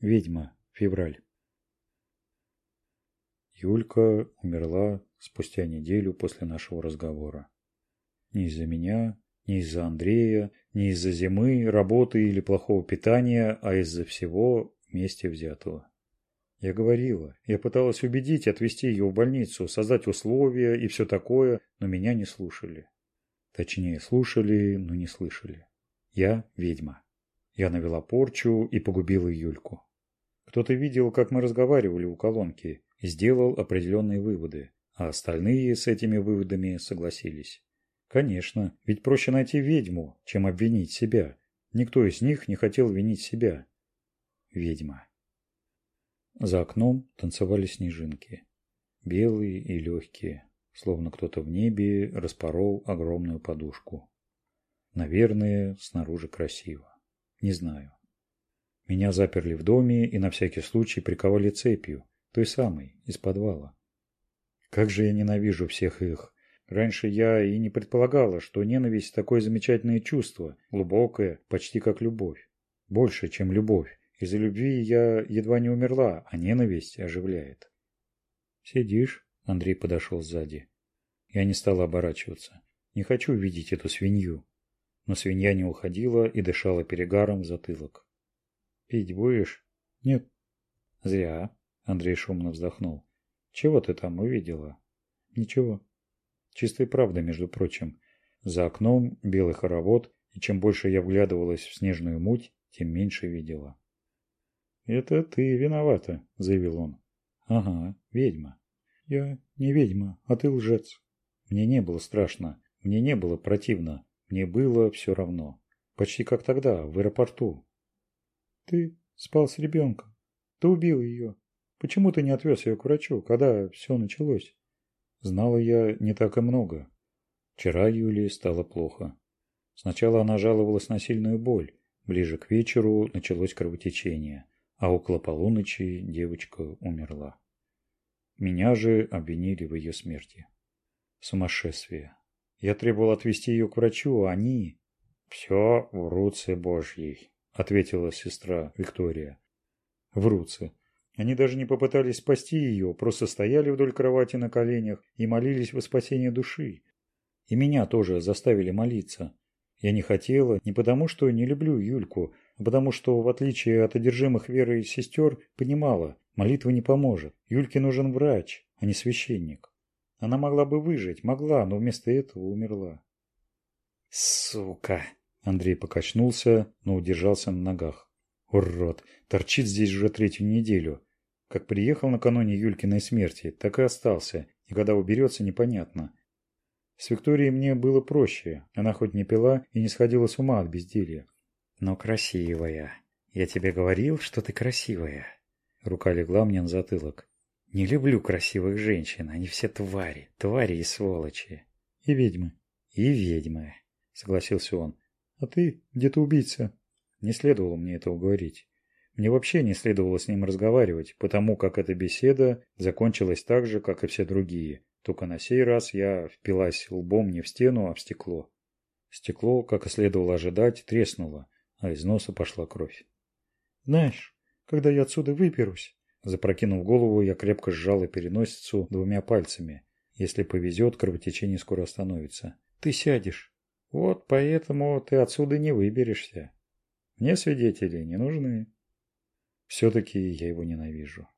ведьма февраль юлька умерла спустя неделю после нашего разговора не из-за меня не из-за андрея не из-за зимы работы или плохого питания а из-за всего вместе взятого я говорила, я пыталась убедить, отвезти ее в больницу, создать условия и все такое, но меня не слушали. Точнее, слушали, но не слышали. Я ведьма. Я навела порчу и погубила Юльку. Кто-то видел, как мы разговаривали у колонки, сделал определенные выводы, а остальные с этими выводами согласились. Конечно, ведь проще найти ведьму, чем обвинить себя. Никто из них не хотел винить себя. Ведьма. За окном танцевали снежинки. Белые и легкие, словно кто-то в небе распорол огромную подушку. Наверное, снаружи красиво. Не знаю. Меня заперли в доме и на всякий случай приковали цепью, той самой, из подвала. Как же я ненавижу всех их. Раньше я и не предполагала, что ненависть – такое замечательное чувство, глубокое, почти как любовь. Больше, чем любовь. Из-за любви я едва не умерла, а ненависть оживляет. «Сидишь?» – Андрей подошел сзади. Я не стала оборачиваться. Не хочу видеть эту свинью. Но свинья не уходила и дышала перегаром в затылок пить будешь нет зря андрей шумно вздохнул чего ты там увидела ничего чистой правды между прочим за окном белый хоровод и чем больше я вглядывалась в снежную муть тем меньше видела это ты виновата заявил он ага ведьма я не ведьма а ты лжец мне не было страшно мне не было противно мне было все равно почти как тогда в аэропорту ты спал с ребенком. Ты убил ее. Почему ты не отвез ее к врачу, когда все началось? Знала я не так и много. Вчера Юлии стало плохо. Сначала она жаловалась на сильную боль. Ближе к вечеру началось кровотечение, а около полуночи девочка умерла. Меня же обвинили в ее смерти. Сумасшествие. Я требовал отвезти ее к врачу, а они... Все в руце Божьей ответила сестра Виктория. Врутся. Они даже не попытались спасти ее, просто стояли вдоль кровати на коленях и молились во спасение души. И меня тоже заставили молиться. Я не хотела, не потому что не люблю Юльку, а потому что, в отличие от одержимых верой сестер, понимала, молитва не поможет. Юльке нужен врач, а не священник. Она могла бы выжить, могла, но вместо этого умерла. «Сука!» Андрей покачнулся, но удержался на ногах. Урод! Торчит здесь уже третью неделю. Как приехал накануне Юлькиной смерти, так и остался. И когда уберется, непонятно. С Викторией мне было проще. Она хоть не пила и не сходила с ума от безделья. Но красивая. Я тебе говорил, что ты красивая. Рука легла мне на затылок. Не люблю красивых женщин. Они все твари. Твари и сволочи. И ведьмы. И ведьмы, согласился он а ты где-то убийца. Не следовало мне этого говорить. Мне вообще не следовало с ним разговаривать, потому как эта беседа закончилась так же, как и все другие. Только на сей раз я впилась лбом не в стену, а в стекло. Стекло, как и следовало ожидать, треснуло, а из носа пошла кровь. «Знаешь, когда я отсюда выберусь...» Запрокинув голову, я крепко сжала переносицу двумя пальцами. Если повезет, кровотечение скоро остановится. «Ты сядешь, вот поэтому ты отсюда не выберешься. Мне свидетели не нужны. Все-таки я его ненавижу.